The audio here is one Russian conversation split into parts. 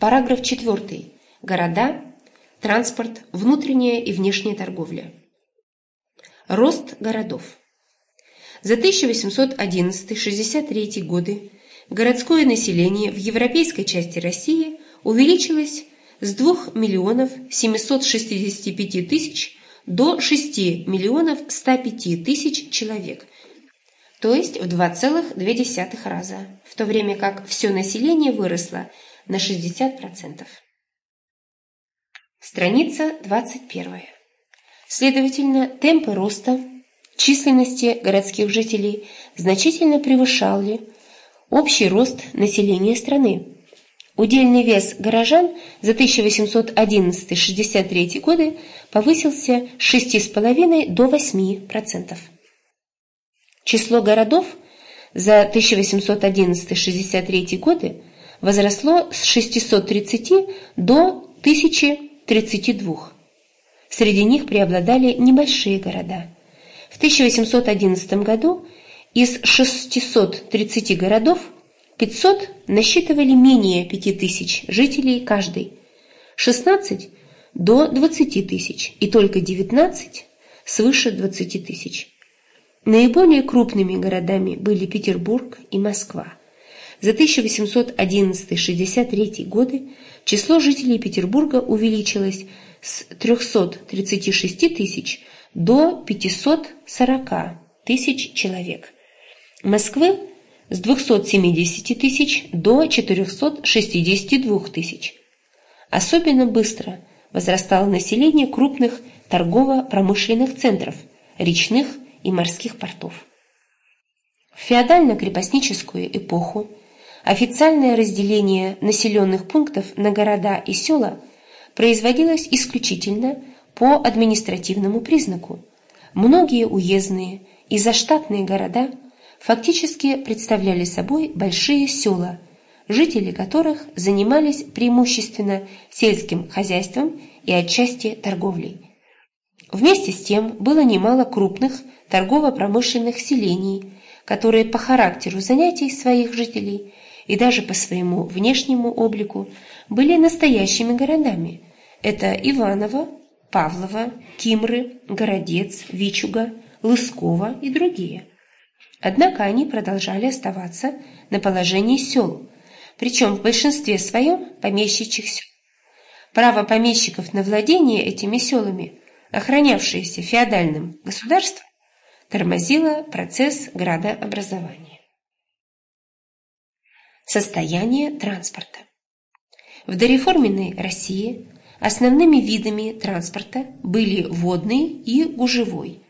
Параграф 4. Города, транспорт, внутренняя и внешняя торговля. Рост городов. За 1811-63 годы городское население в европейской части России увеличилось с 2 миллионов 765 тысяч до 6 миллионов 105 тысяч человек, то есть в 2,2 раза, в то время как все население выросло на 60%. Страница 21. Следовательно, темпы роста численности городских жителей значительно превышали общий рост населения страны. Удельный вес горожан за 1811-63 годы повысился с 6,5 до 8%. Число городов за 1811-63 годы возросло с 630 до 1032. Среди них преобладали небольшие города. В 1811 году из 630 городов 500 насчитывали менее 5000 жителей каждый, 16 до 20 тысяч и только 19 свыше 20 тысяч. Наиболее крупными городами были Петербург и Москва. За 1811-63 годы число жителей Петербурга увеличилось с 336 тысяч до 540 тысяч человек. Москвы с 270 тысяч до 462 тысяч. Особенно быстро возрастало население крупных торгово-промышленных центров, речных и морских портов. В феодально-крепостническую эпоху официальное разделение населенных пунктов на города и села производилось исключительно по административному признаку. Многие уездные и заштатные города – фактически представляли собой большие села, жители которых занимались преимущественно сельским хозяйством и отчасти торговлей. Вместе с тем было немало крупных торгово-промышленных селений, которые по характеру занятий своих жителей и даже по своему внешнему облику были настоящими городами. Это Иваново, Павлово, Кимры, Городец, Вичуга, Лысково и другие – Однако они продолжали оставаться на положении сел, причем в большинстве своем помещичьих сел. Право помещиков на владение этими селами, охранявшееся феодальным государством, тормозило процесс градообразования. Состояние транспорта. В дореформенной России основными видами транспорта были водный и гужевой –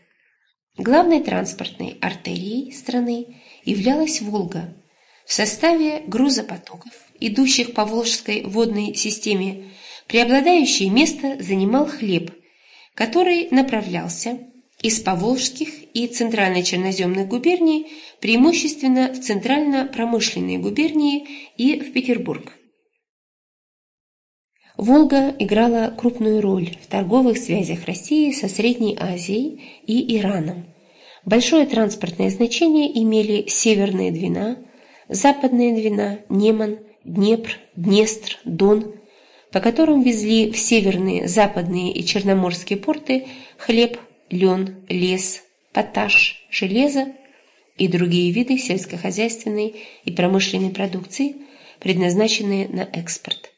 Главной транспортной артерией страны являлась Волга. В составе грузопотоков, идущих по Волжской водной системе, преобладающее место занимал хлеб, который направлялся из поволжских и центрально-черноземных губерний преимущественно в центрально-промышленные губернии и в Петербург. Волга играла крупную роль в торговых связях России со Средней Азией и Ираном. Большое транспортное значение имели Северная Двина, Западная Двина, Неман, Днепр, Днестр, Дон, по которым везли в северные, западные и черноморские порты хлеб, лен, лес, поташ, железо и другие виды сельскохозяйственной и промышленной продукции, предназначенные на экспорт.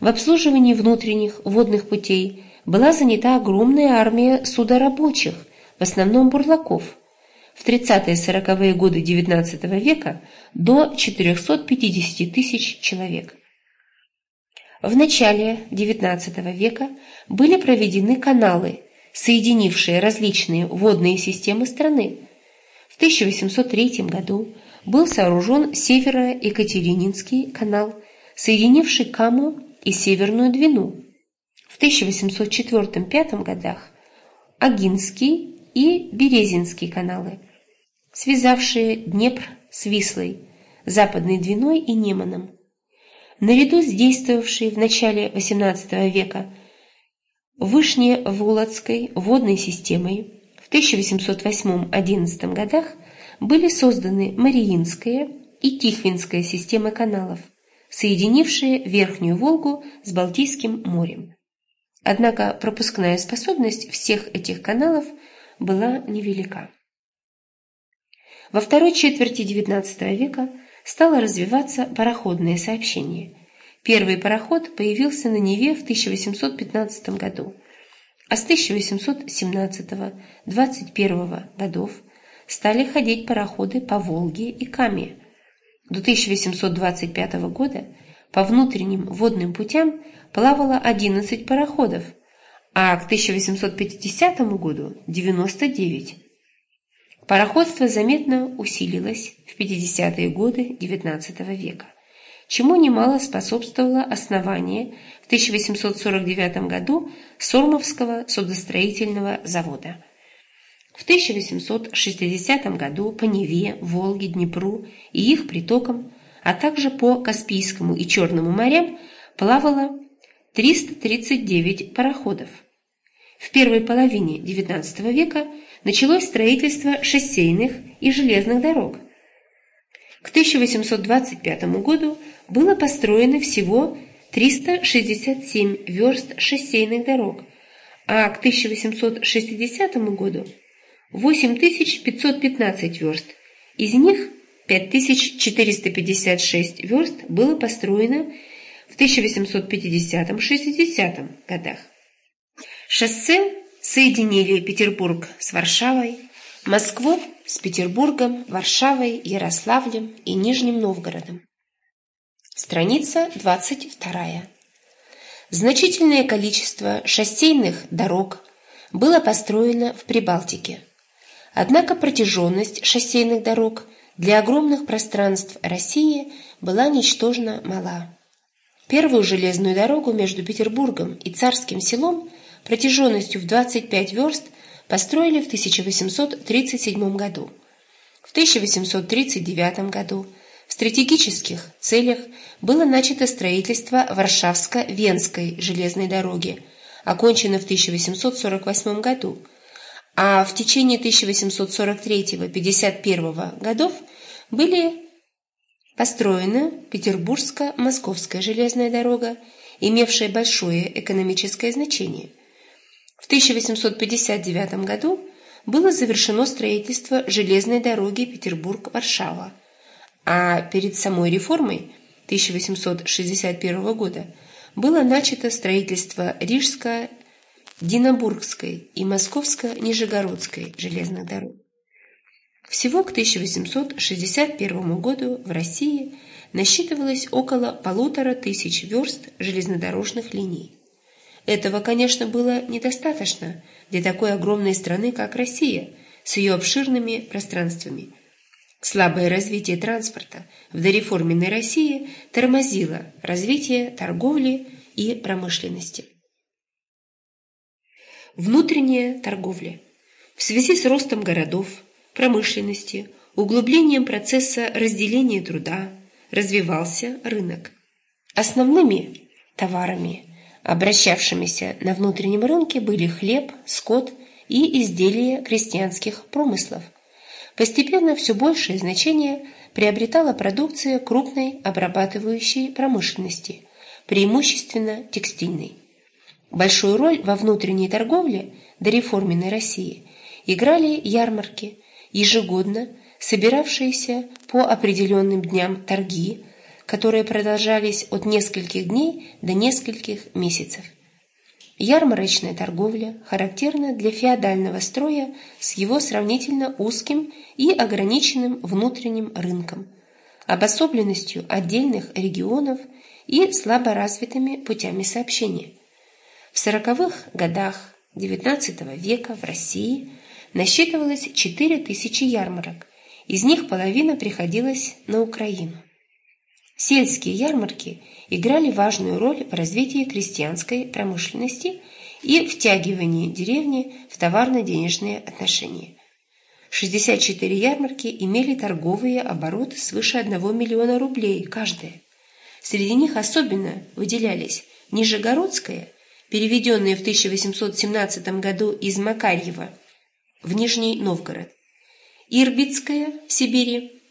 В обслуживании внутренних водных путей была занята огромная армия судорабочих, в основном бурлаков. В 30-40-е годы XIX века до 450 тысяч человек. В начале XIX века были проведены каналы, соединившие различные водные системы страны. В 1803 году был сооружен Северо-Екатерининский канал, соединивший Каму и Северную Двину. В 1804-1805 годах Агинский и Березинский каналы, связавшие Днепр с Вислой, Западной Двиной и Неманом. Наряду с действовавшей в начале XVIII века Вышневолодской водной системой в 1808-11 годах были созданы Мариинская и Тихвинская системы каналов, соединившие Верхнюю Волгу с Балтийским морем. Однако пропускная способность всех этих каналов была невелика. Во второй четверти XIX века стало развиваться пароходное сообщение. Первый пароход появился на Неве в 1815 году, а с 1817-21 годов стали ходить пароходы по Волге и Каме. До 1825 года по внутренним водным путям плавало 11 пароходов, а к 1850 году – 99. Пароходство заметно усилилось в 50-е годы XIX века, чему немало способствовало основание в 1849 году Сормовского судостроительного завода. В 1860 году по Неве, Волге, Днепру и их притокам, а также по Каспийскому и Черному морям плавало 339 пароходов. В первой половине XIX века началось строительство шоссейных и железных дорог. К 1825 году было построено всего 367 верст шоссейных дорог, а к 1860 году 8515 верст, из них 5456 верст было построено в 1850-60 годах. Шоссе соединили Петербург с Варшавой, Москву с Петербургом, Варшавой, Ярославлем и Нижним Новгородом. Страница 22. Значительное количество шоссейных дорог было построено в Прибалтике. Однако протяженность шоссейных дорог для огромных пространств России была ничтожно мала. Первую железную дорогу между Петербургом и Царским селом протяженностью в 25 верст построили в 1837 году. В 1839 году в стратегических целях было начато строительство Варшавско-Венской железной дороги, окончено в 1848 году, а в течение 1843-51 годов были построена Петербургско-Московская железная дорога, имевшая большое экономическое значение – в 1859 году было завершено строительство железной дороги Петербург-Варшава, а перед самой реформой 1861 года было начато строительство Рижско-Динабургской и Московско-Нижегородской железных дорог. Всего к 1861 году в России насчитывалось около полутора тысяч верст железнодорожных линий. Этого, конечно, было недостаточно для такой огромной страны, как Россия, с ее обширными пространствами. Слабое развитие транспорта в дореформенной России тормозило развитие торговли и промышленности. Внутренняя торговля. В связи с ростом городов, промышленности, углублением процесса разделения труда развивался рынок. Основными товарами – Обращавшимися на внутреннем рынке были хлеб, скот и изделия крестьянских промыслов. Постепенно все большее значение приобретала продукция крупной обрабатывающей промышленности, преимущественно текстильной. Большую роль во внутренней торговле до реформенной России играли ярмарки, ежегодно собиравшиеся по определенным дням торги, которые продолжались от нескольких дней до нескольких месяцев. Ярмарочная торговля характерна для феодального строя с его сравнительно узким и ограниченным внутренним рынком, обособленностью отдельных регионов и слабо развитыми путями сообщения. В сороковых годах XIX века в России насчитывалось 4000 ярмарок, из них половина приходилась на Украину. Сельские ярмарки играли важную роль в развитии крестьянской промышленности и втягивании деревни в товарно-денежные отношения. 64 ярмарки имели торговые обороты свыше 1 миллиона рублей каждая. Среди них особенно выделялись Нижегородская, переведенная в 1817 году из Макарьева в Нижний Новгород, Ирбитская в Сибири,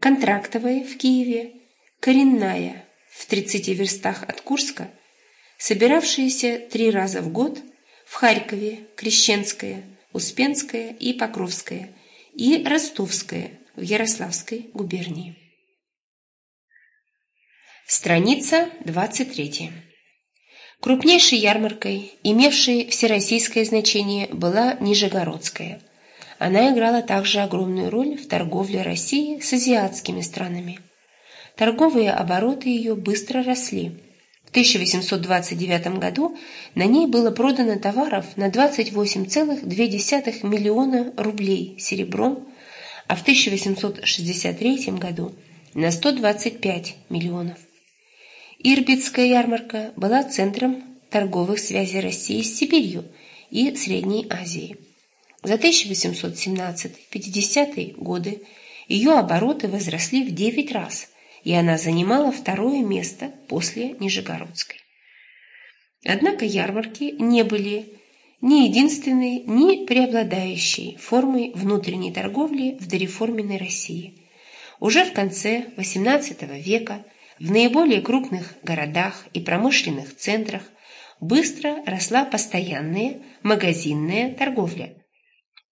Контрактовая в Киеве, коренная в 30 верстах от Курска, собиравшиеся три раза в год в Харькове, Крещенское, Успенское и Покровское и Ростовское в Ярославской губернии. Страница 23. Крупнейшей ярмаркой, имевшей всероссийское значение, была Нижегородская. Она играла также огромную роль в торговле России с азиатскими странами. Торговые обороты ее быстро росли. В 1829 году на ней было продано товаров на 28,2 миллиона рублей серебром, а в 1863 году на 125 миллионов. Ирбитская ярмарка была центром торговых связей России с Сибирью и Средней Азией. За 1817-50 годы ее обороты возросли в 9 раз, и она занимала второе место после Нижегородской. Однако ярмарки не были ни единственной, ни преобладающей формой внутренней торговли в дореформенной России. Уже в конце XVIII века в наиболее крупных городах и промышленных центрах быстро росла постоянная магазинная торговля.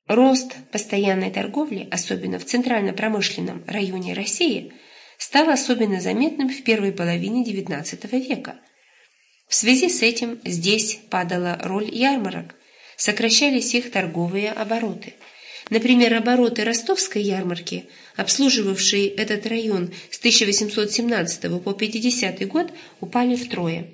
Рост постоянной торговли, особенно в центрально-промышленном районе России, стал особенно заметным в первой половине XIX века. В связи с этим здесь падала роль ярмарок, сокращались их торговые обороты – Например, обороты ростовской ярмарки, обслуживавшей этот район с 1817 по 50 год, упали втрое.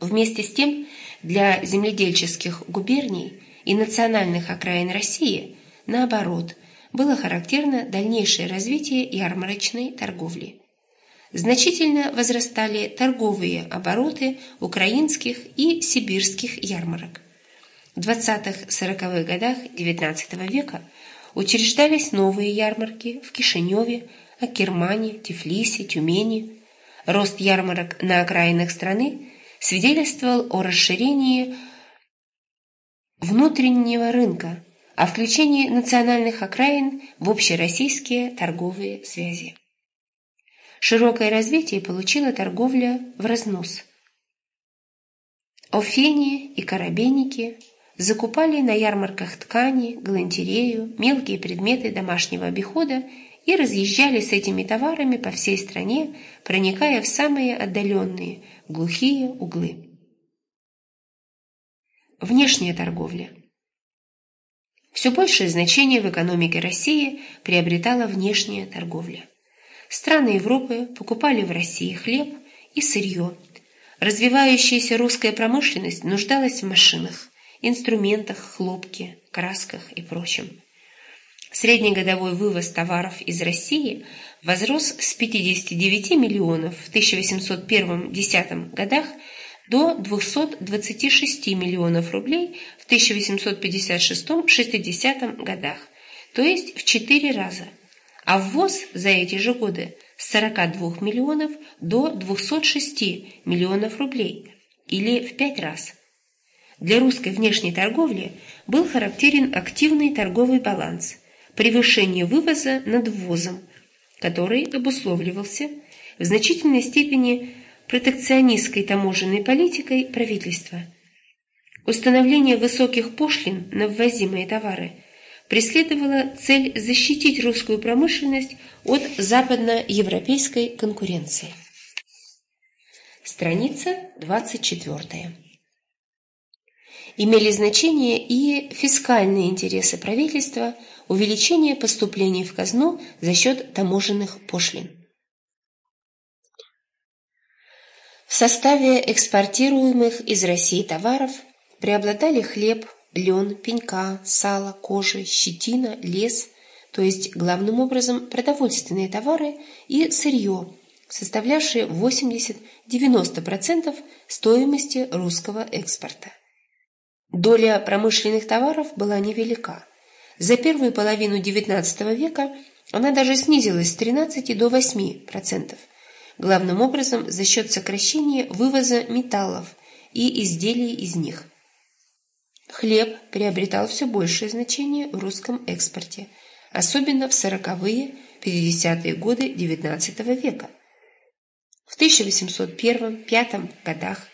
Вместе с тем, для земледельческих губерний и национальных окраин России, наоборот, было характерно дальнейшее развитие ярмарочной торговли. Значительно возрастали торговые обороты украинских и сибирских ярмарок. В 20-40-х годах XIX века учреждались новые ярмарки в Кишиневе, Акермане, Тифлисе, Тюмени. Рост ярмарок на окраинах страны свидетельствовал о расширении внутреннего рынка, о включении национальных окраин в общероссийские торговые связи. Широкое развитие получила торговля в разнос. Офени и коробейники – закупали на ярмарках ткани, галантерею, мелкие предметы домашнего обихода и разъезжали с этими товарами по всей стране, проникая в самые отдаленные, глухие углы. Внешняя торговля. Все большее значение в экономике России приобретала внешняя торговля. Страны Европы покупали в России хлеб и сырье. Развивающаяся русская промышленность нуждалась в машинах инструментах, хлопке, красках и прочем. Среднегодовой вывоз товаров из России возрос с 59 миллионов в 1801-10 годах до 226 миллионов рублей в 1856-60 годах, то есть в 4 раза, а ввоз за эти же годы с 42 миллионов до 206 миллионов рублей или в 5 раз – для русской внешней торговли был характерен активный торговый баланс, превышение вывоза над ввозом, который обусловливался в значительной степени протекционистской таможенной политикой правительства. Установление высоких пошлин на ввозимые товары преследовало цель защитить русскую промышленность от западноевропейской конкуренции. Страница 24 имели значение и фискальные интересы правительства, увеличение поступлений в казну за счет таможенных пошлин. В составе экспортируемых из России товаров преобладали хлеб, лен, пенька, сало, кожа, щетина, лес, то есть главным образом продовольственные товары и сырье, составлявшие 80-90% стоимости русского экспорта. Доля промышленных товаров была невелика. За первую половину XIX века она даже снизилась с 13 до 8%, главным образом за счет сокращения вывоза металлов и изделий из них. Хлеб приобретал все большее значение в русском экспорте, особенно в 40-е, 50-е годы XIX века. В 1801-1805 годах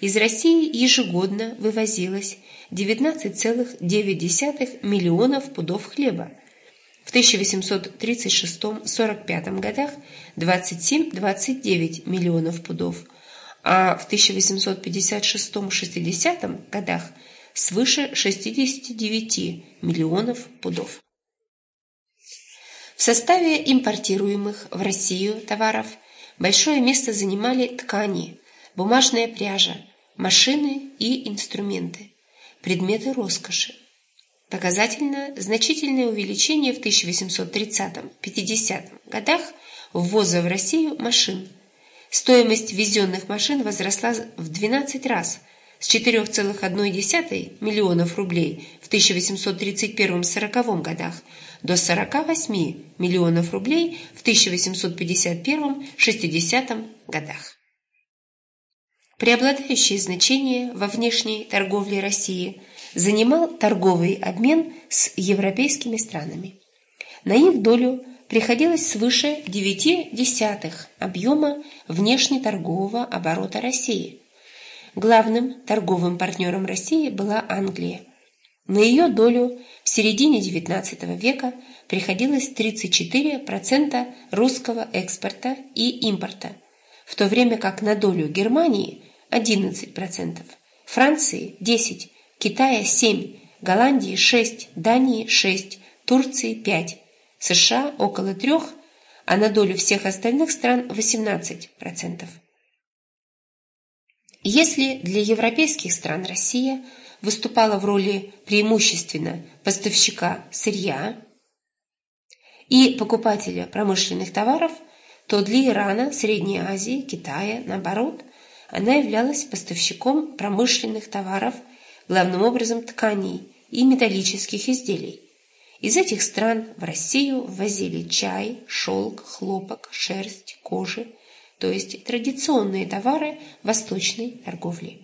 из России ежегодно вывозилось 19,9 миллионов пудов хлеба, в 1836-45 годах 27-29 миллионов пудов, а в 1856-60 годах свыше 69 миллионов пудов. В составе импортируемых в Россию товаров большое место занимали ткани, бумажная пряжа, машины и инструменты, предметы роскоши. Показательно значительное увеличение в 1830-50 годах ввоза в Россию машин. Стоимость ввезенных машин возросла в 12 раз с 4,1 миллионов рублей в 1831-40 годах до 48 миллионов рублей в 1851-60 годах. Преобладающее значение во внешней торговле России занимал торговый обмен с европейскими странами. На их долю приходилось свыше 9 десятых объема внешнеторгового оборота России. Главным торговым партнером России была Англия. На ее долю в середине XIX века приходилось 34% русского экспорта и импорта, в то время как на долю Германии 11%, Франции 10%, Китая 7%, Голландии 6%, Дании 6%, Турции 5%, США около 3%, а на долю всех остальных стран 18%. Если для европейских стран Россия выступала в роли преимущественно поставщика сырья и покупателя промышленных товаров, то для Ирана, Средней Азии, Китая, наоборот, она являлась поставщиком промышленных товаров, главным образом тканей и металлических изделий. Из этих стран в Россию ввозили чай, шелк, хлопок, шерсть, кожи – то есть традиционные товары восточной торговли.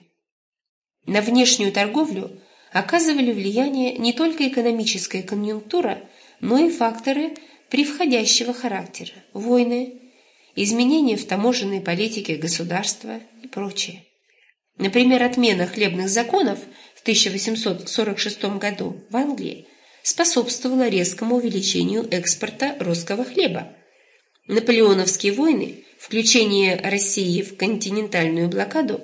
На внешнюю торговлю оказывали влияние не только экономическая конъюнктура, но и факторы превходящего характера – войны, изменения в таможенной политике государства и прочее. Например, отмена хлебных законов в 1846 году в Англии способствовала резкому увеличению экспорта русского хлеба. Наполеоновские войны включение России в континентальную блокаду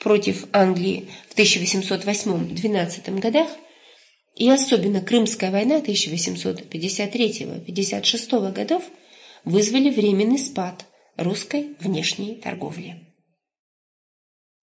против Англии в 1808-12 годах и особенно Крымская война 1853-56 годов вызвали временный спад русской внешней торговли.